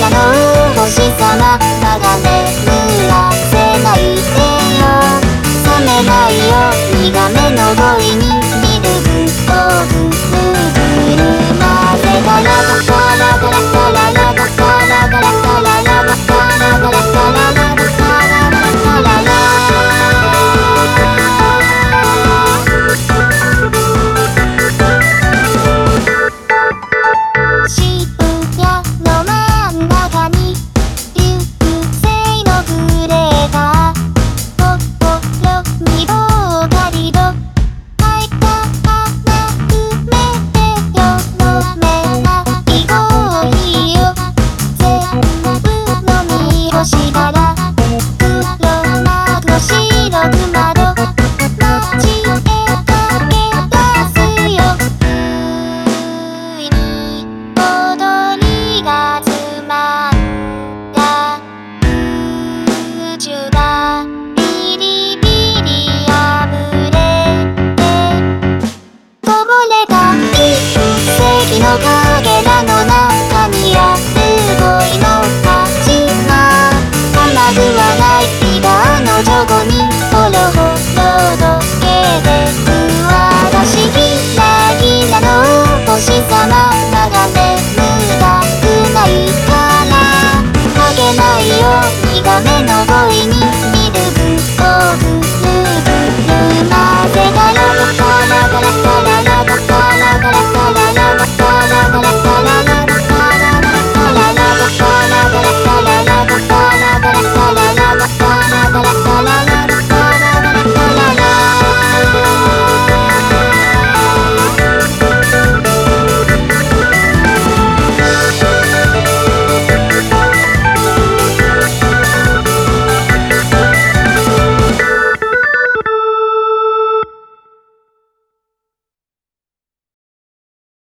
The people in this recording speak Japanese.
らの星さままが眠らせないでよ。冷めないよ。苦めの恋に